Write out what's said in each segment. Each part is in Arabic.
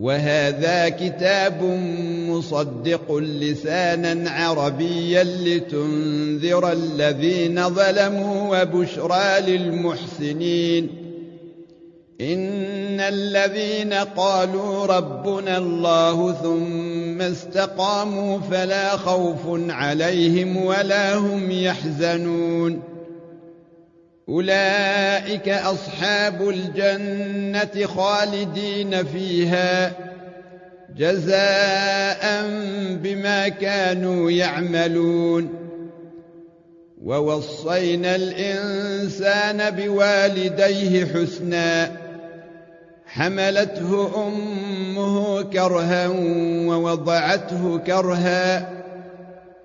وهذا كتاب مصدق لسانا عربيا لتنذر الذين ظلموا وبشرى للمحسنين. إن الذين قالوا ربنا الله ثم استقاموا فلا خوف عليهم ولا هم يحزنون. أولئك أصحاب الجنة خالدين فيها جزاء بما كانوا يعملون. ووصينا الإنسان بوالديه حسنا حملته أمه كرها ووضعته كرها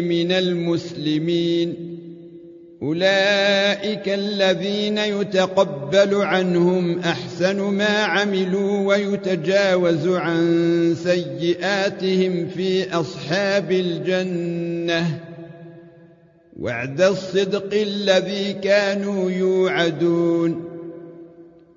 من المسلمين. أولئك الذين يتقبل عنهم أحسن ما عملوا ويتجاوز عن سيئاتهم في أصحاب الجنة. وعد الصدق الذي كانوا يوعدون.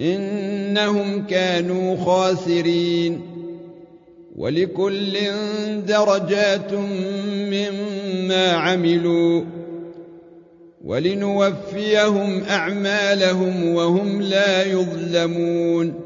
إنهم كانوا خاسرين ولكل درجات مما عملوا ولنوفيهم أعمالهم وهم لا يظلمون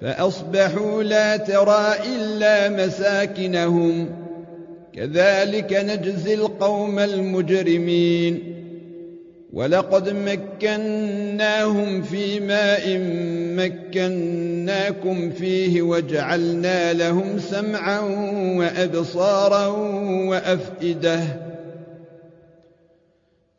فأصبحوا لا ترى إلا مساكنهم. كذلك نجزي القوم المجرمين. ولقد مكناهم في ماء مكناكم فيه وجعلنا لهم سمعا وأبصارا وأفئدة.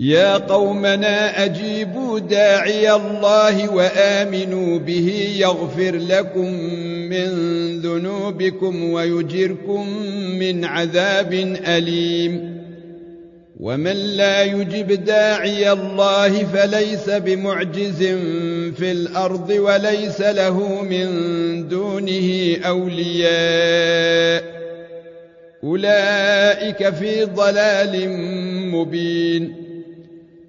يا قومنا أجيبوا داعي الله وآمنوا به يغفر لكم من ذنوبكم ويجركم من عذاب أليم. ومن لا يجب داعي الله فليس بمعجز في الأرض وليس له من دونه أولياء. أولئك في ضلال مبين.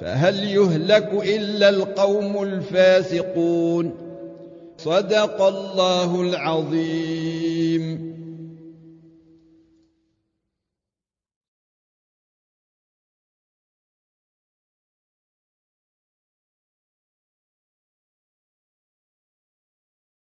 فهل يهلك إلا القوم الفاسقون؟ صدق الله العظيم.